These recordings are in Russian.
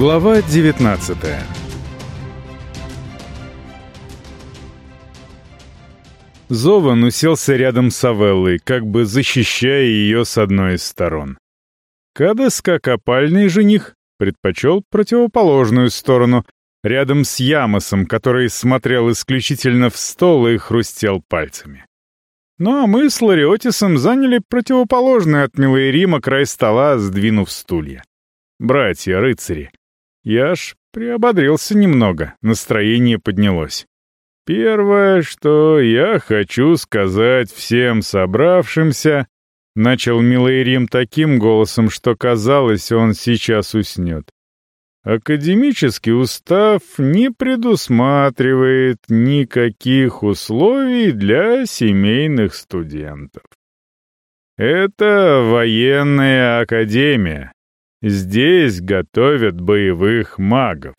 Глава 19 Зован уселся рядом с Авеллой, как бы защищая ее с одной из сторон. Кадес, как опальный жених, предпочел противоположную сторону, рядом с Ямосом, который смотрел исключительно в стол и хрустел пальцами. Ну а мы с Лариотисом заняли противоположный от Милоэрима край стола, сдвинув стулья. Братья-рыцари. Я аж приободрился немного, настроение поднялось. Первое, что я хочу сказать всем собравшимся, начал Милоэрим таким голосом, что казалось, он сейчас уснет. Академический устав не предусматривает никаких условий для семейных студентов. Это военная академия. Здесь готовят боевых магов.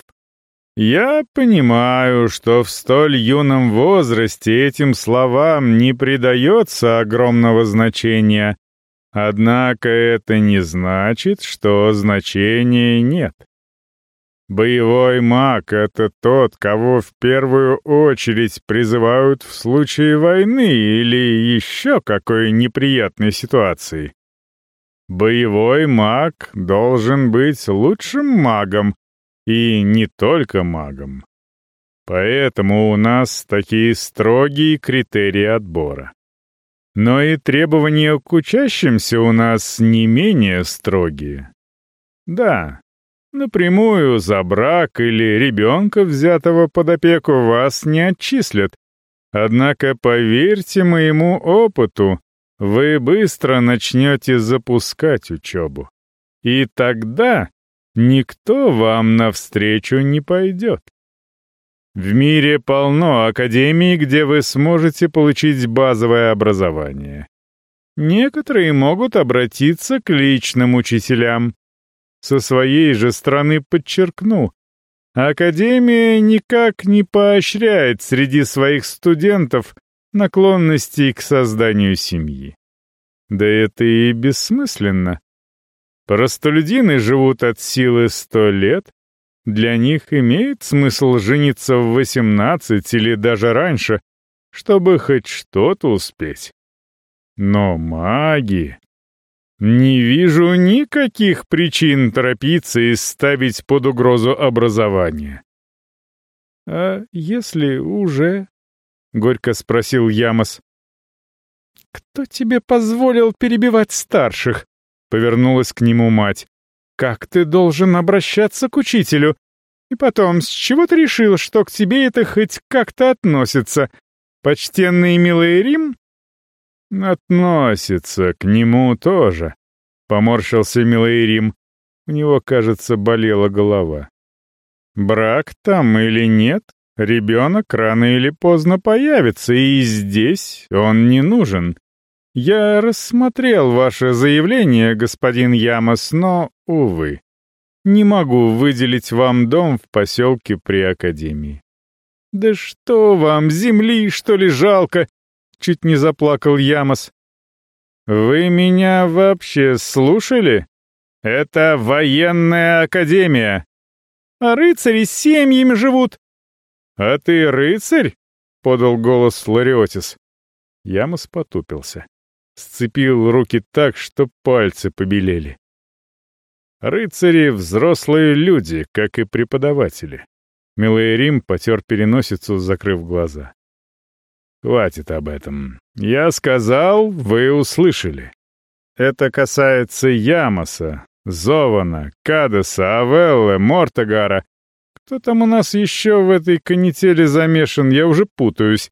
Я понимаю, что в столь юном возрасте этим словам не придается огромного значения, однако это не значит, что значения нет. Боевой маг — это тот, кого в первую очередь призывают в случае войны или еще какой неприятной ситуации. Боевой маг должен быть лучшим магом, и не только магом. Поэтому у нас такие строгие критерии отбора. Но и требования к учащимся у нас не менее строгие. Да, Напрямую за брак или ребенка, взятого под опеку, вас не отчислят. Однако, поверьте моему опыту, вы быстро начнете запускать учебу. И тогда никто вам навстречу не пойдет. В мире полно академий, где вы сможете получить базовое образование. Некоторые могут обратиться к личным учителям, со своей же стороны подчеркну, Академия никак не поощряет среди своих студентов наклонности к созданию семьи. Да это и бессмысленно. Простолюдины живут от силы сто лет, для них имеет смысл жениться в восемнадцать или даже раньше, чтобы хоть что-то успеть. Но маги... Не вижу никаких причин торопиться и ставить под угрозу образование. «А если уже?» — горько спросил Ямос. «Кто тебе позволил перебивать старших?» — повернулась к нему мать. «Как ты должен обращаться к учителю? И потом, с чего ты решил, что к тебе это хоть как-то относится? Почтенный милый Рим «Относится к нему тоже», — поморщился Милаирим. У него, кажется, болела голова. «Брак там или нет, ребенок рано или поздно появится, и здесь он не нужен. Я рассмотрел ваше заявление, господин Ямос, но, увы, не могу выделить вам дом в поселке при Академии». «Да что вам, земли, что ли, жалко?» чуть не заплакал Ямос. «Вы меня вообще слушали? Это военная академия. А рыцари с семьями живут». «А ты рыцарь?» — подал голос Лариотис. Ямос потупился. Сцепил руки так, что пальцы побелели. Рыцари — взрослые люди, как и преподаватели. Милый потер переносицу, закрыв глаза. Хватит об этом. Я сказал, вы услышали. Это касается Ямоса, Зована, Кадеса, Авеллы, Мортогара. Кто там у нас еще в этой канители замешан, я уже путаюсь.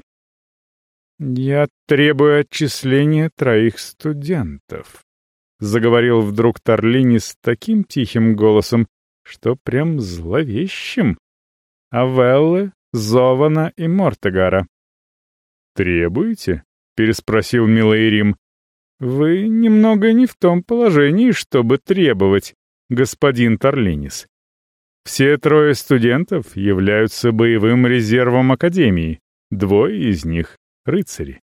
«Я требую отчисления троих студентов», — заговорил вдруг Торлини с таким тихим голосом, что прям зловещим. «Авеллы, Зована и Мортогара. «Требуете?» — переспросил Милаирим. «Вы немного не в том положении, чтобы требовать, господин Торлинис. Все трое студентов являются боевым резервом Академии, двое из них — рыцари.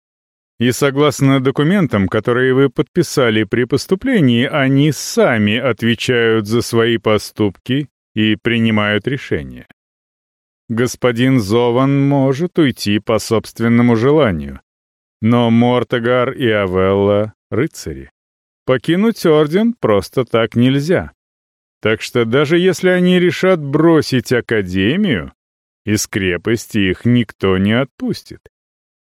И согласно документам, которые вы подписали при поступлении, они сами отвечают за свои поступки и принимают решения. Господин Зован может уйти по собственному желанию, но Мортегар и Авелла — рыцари. Покинуть орден просто так нельзя. Так что даже если они решат бросить Академию, из крепости их никто не отпустит.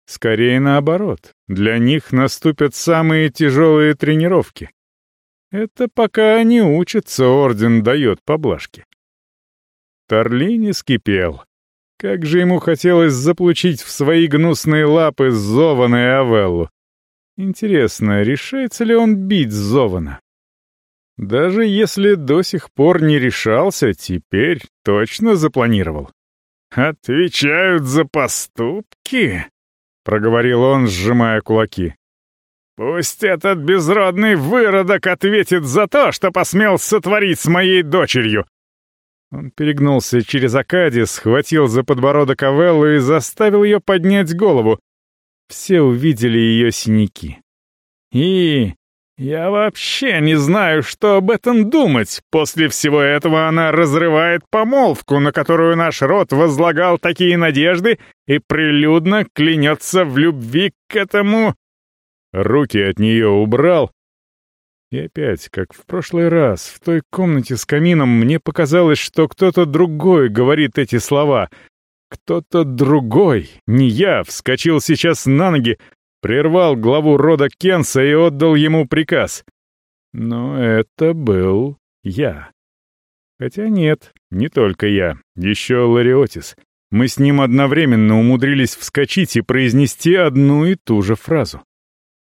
Скорее наоборот, для них наступят самые тяжелые тренировки. Это пока они учатся, Орден дает поблажки. Торлини скипел. Как же ему хотелось заполучить в свои гнусные лапы Зована и Авеллу. Интересно, решается ли он бить Зована? Даже если до сих пор не решался, теперь точно запланировал. «Отвечают за поступки?» — проговорил он, сжимая кулаки. «Пусть этот безродный выродок ответит за то, что посмел сотворить с моей дочерью!» Он перегнулся через Акади, схватил за подбородок Авеллу и заставил ее поднять голову. Все увидели ее синяки. И я вообще не знаю, что об этом думать. После всего этого она разрывает помолвку, на которую наш род возлагал такие надежды, и прилюдно клянется в любви к этому... Руки от нее убрал. И опять, как в прошлый раз, в той комнате с камином, мне показалось, что кто-то другой говорит эти слова. Кто-то другой, не я, вскочил сейчас на ноги, прервал главу рода Кенса и отдал ему приказ. Но это был я. Хотя нет, не только я, еще Лариотис. Мы с ним одновременно умудрились вскочить и произнести одну и ту же фразу.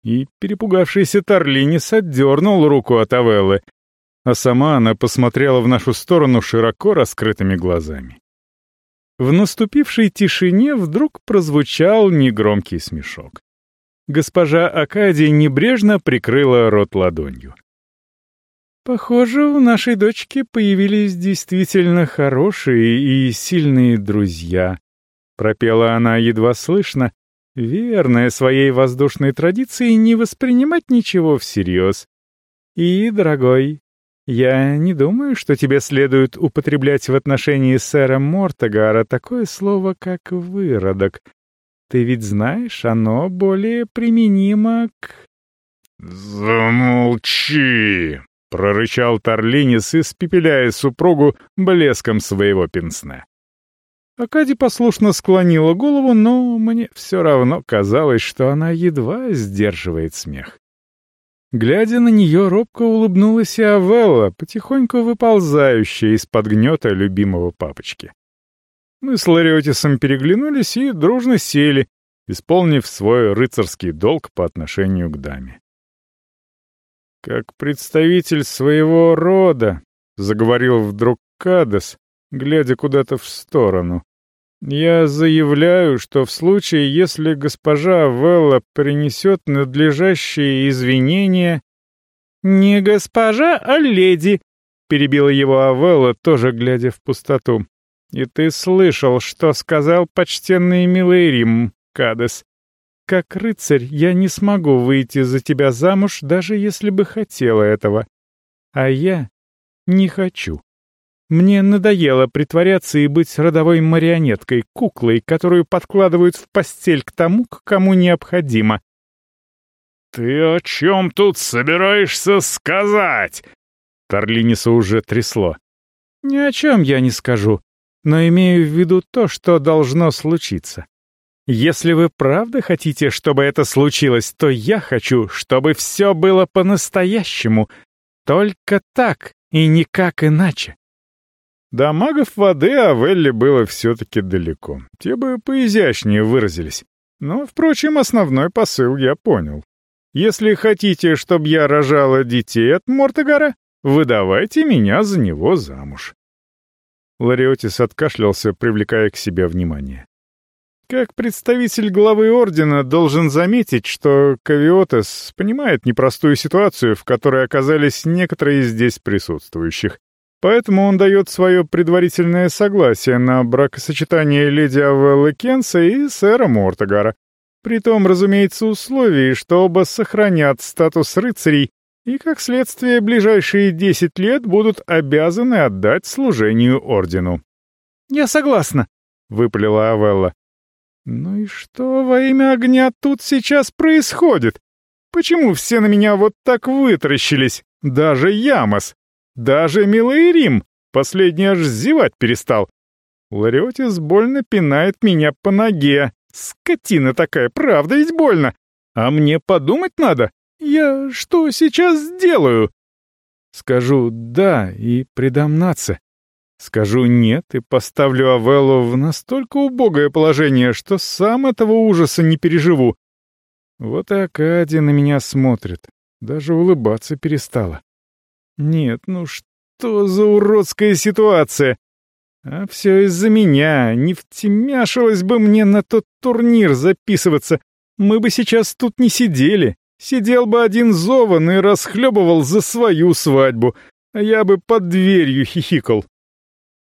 И перепугавшийся Торлинис отдернул руку от Авеллы, а сама она посмотрела в нашу сторону широко раскрытыми глазами. В наступившей тишине вдруг прозвучал негромкий смешок. Госпожа Акадия небрежно прикрыла рот ладонью. «Похоже, у нашей дочки появились действительно хорошие и сильные друзья», — пропела она едва слышно, верная своей воздушной традиции не воспринимать ничего всерьез. «И, дорогой, я не думаю, что тебе следует употреблять в отношении сэра Мортогара такое слово, как «выродок», ты ведь знаешь, оно более применимо к...» «Замолчи!» — прорычал Торлинис, испепеляя супругу блеском своего пенсне. Акади послушно склонила голову, но мне все равно казалось, что она едва сдерживает смех. Глядя на нее, робко улыбнулась и Авелла, потихоньку выползающая из-под гнета любимого папочки. Мы с Лариотисом переглянулись и дружно сели, исполнив свой рыцарский долг по отношению к даме. «Как представитель своего рода», — заговорил вдруг Кадес, глядя куда-то в сторону, «я заявляю, что в случае, если госпожа Велла принесет надлежащие извинения...» «Не госпожа, а леди», — перебила его Авелла, тоже глядя в пустоту. И ты слышал, что сказал почтенный милый Рим, Кадес. Как рыцарь я не смогу выйти за тебя замуж, даже если бы хотела этого. А я не хочу. Мне надоело притворяться и быть родовой марионеткой, куклой, которую подкладывают в постель к тому, к кому необходимо. «Ты о чем тут собираешься сказать?» Торлиниса уже трясло. «Ни о чем я не скажу но имею в виду то, что должно случиться. Если вы правда хотите, чтобы это случилось, то я хочу, чтобы все было по-настоящему. Только так и никак иначе. До магов воды Авелли было все-таки далеко. Те бы поизящнее выразились. Но, впрочем, основной посыл я понял. Если хотите, чтобы я рожала детей от Мортогара, выдавайте меня за него замуж. Лариотис откашлялся, привлекая к себе внимание. Как представитель главы Ордена должен заметить, что Кавиотес понимает непростую ситуацию, в которой оказались некоторые из здесь присутствующих. Поэтому он дает свое предварительное согласие на бракосочетание леди Авеллы Кенса и сэра Мортогара. При том, разумеется, условии, что оба сохранят статус рыцарей и, как следствие, ближайшие десять лет будут обязаны отдать служению ордену. «Я согласна», — выпалила Авелла. «Ну и что во имя огня тут сейчас происходит? Почему все на меня вот так вытаращились? Даже Ямос, даже милый Рим, последний аж зевать перестал. Лариотис больно пинает меня по ноге. Скотина такая, правда ведь больно? А мне подумать надо. Я что сейчас сделаю? Скажу «да» и предам нация. Скажу «нет» и поставлю Авеллу в настолько убогое положение, что сам этого ужаса не переживу. Вот и Акадия на меня смотрит, даже улыбаться перестала. Нет, ну что за уродская ситуация? А все из-за меня, не втемяшилось бы мне на тот турнир записываться, мы бы сейчас тут не сидели. Сидел бы один Зован и расхлебывал за свою свадьбу, а я бы под дверью хихикал.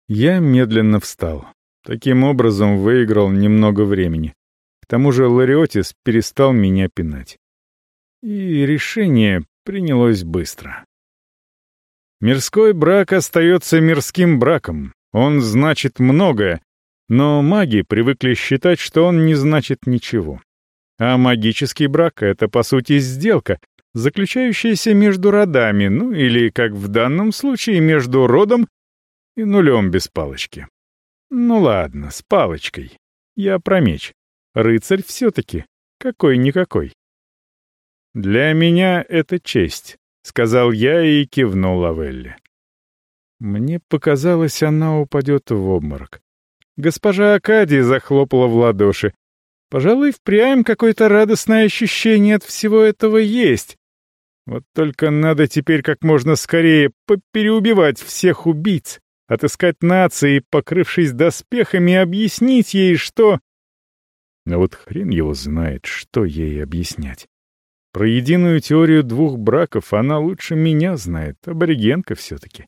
Я медленно встал. Таким образом выиграл немного времени. К тому же Лариотис перестал меня пинать. И решение принялось быстро. Мирской брак остается мирским браком. Он значит многое, но маги привыкли считать, что он не значит ничего. А магический брак — это, по сути, сделка, заключающаяся между родами, ну или, как в данном случае, между родом и нулем без палочки. Ну ладно, с палочкой. Я про меч. Рыцарь все-таки. Какой-никакой. «Для меня это честь», — сказал я и кивнул Лавелле. Мне показалось, она упадет в обморок. Госпожа Акади захлопала в ладоши. Пожалуй, впрямь какое-то радостное ощущение от всего этого есть. Вот только надо теперь как можно скорее попереубивать всех убийц, отыскать нации, покрывшись доспехами, объяснить ей, что... Но вот хрен его знает, что ей объяснять. Про единую теорию двух браков она лучше меня знает, аборигенка все-таки.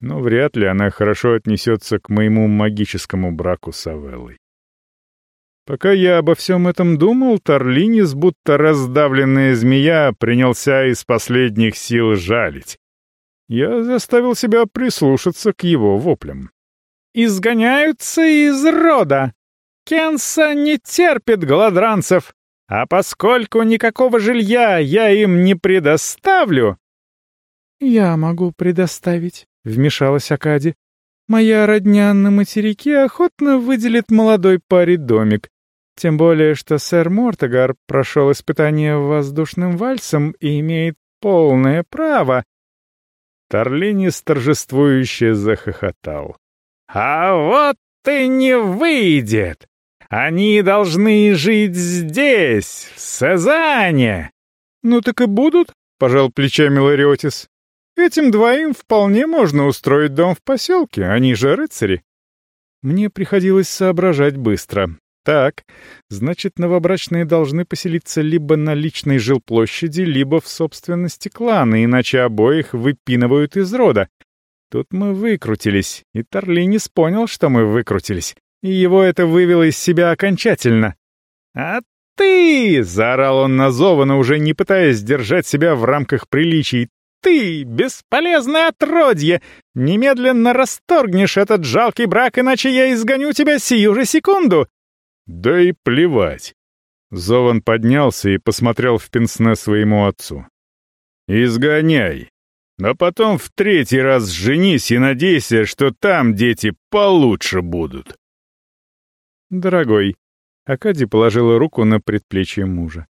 Но вряд ли она хорошо отнесется к моему магическому браку с Авеллой. Пока я обо всем этом думал, Тарлинис, будто раздавленная змея, принялся из последних сил жалить. Я заставил себя прислушаться к его воплям. «Изгоняются из рода! Кенса не терпит голодранцев, а поскольку никакого жилья я им не предоставлю...» «Я могу предоставить», — вмешалась Акади. «Моя родня на материке охотно выделит молодой паре домик. Тем более, что сэр Мортогар прошел испытание воздушным вальсом и имеет полное право. Торлинис торжествующе захохотал. «А вот и не выйдет! Они должны жить здесь, в Сезане!» «Ну так и будут», — пожал плечами Лариотис. «Этим двоим вполне можно устроить дом в поселке, они же рыцари». Мне приходилось соображать быстро. Так, значит, новобрачные должны поселиться либо на личной жилплощади, либо в собственности клана, иначе обоих выпинывают из рода. Тут мы выкрутились, и Торлинис понял, что мы выкрутились, и его это вывело из себя окончательно. «А ты!» — заорал он на уже не пытаясь держать себя в рамках приличий. «Ты, бесполезное отродье! Немедленно расторгнешь этот жалкий брак, иначе я изгоню тебя сию же секунду!» Да и плевать. Зован поднялся и посмотрел в пенсне своему отцу. «Изгоняй. А потом в третий раз женись и надейся, что там дети получше будут». «Дорогой», — Акади положила руку на предплечье мужа,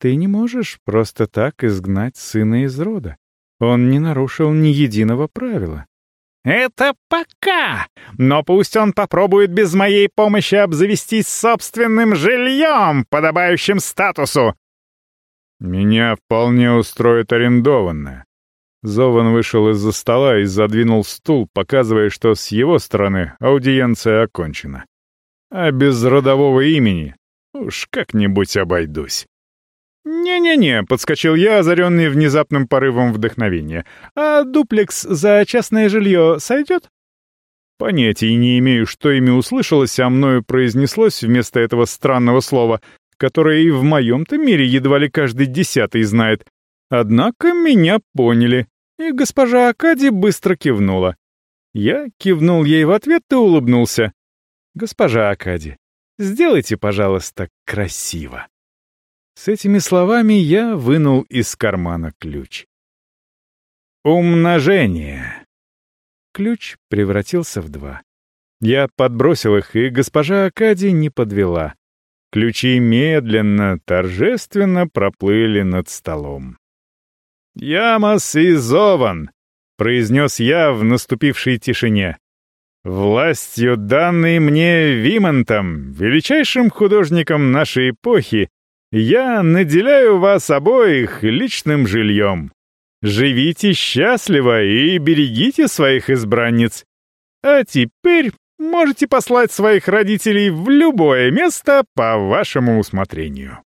«ты не можешь просто так изгнать сына из рода. Он не нарушил ни единого правила. «Это пока! Но пусть он попробует без моей помощи обзавестись собственным жильем, подобающим статусу!» «Меня вполне устроит арендованное». Зован вышел из-за стола и задвинул стул, показывая, что с его стороны аудиенция окончена. «А без родового имени уж как-нибудь обойдусь». «Не-не-не», — подскочил я, озаренный внезапным порывом вдохновения. «А дуплекс за частное жилье сойдет?» Понятия не имею, что ими услышалось, а мною произнеслось вместо этого странного слова, которое и в моем-то мире едва ли каждый десятый знает. Однако меня поняли, и госпожа Акади быстро кивнула. Я кивнул ей в ответ и улыбнулся. «Госпожа Акади, сделайте, пожалуйста, красиво». С этими словами я вынул из кармана ключ. Умножение. Ключ превратился в два. Я подбросил их, и госпожа Акади не подвела. Ключи медленно, торжественно проплыли над столом. «Ямас изован!» — произнес я в наступившей тишине. «Властью, данной мне Вимонтом, величайшим художником нашей эпохи, я наделяю вас обоих личным жильем. Живите счастливо и берегите своих избранниц. А теперь можете послать своих родителей в любое место по вашему усмотрению».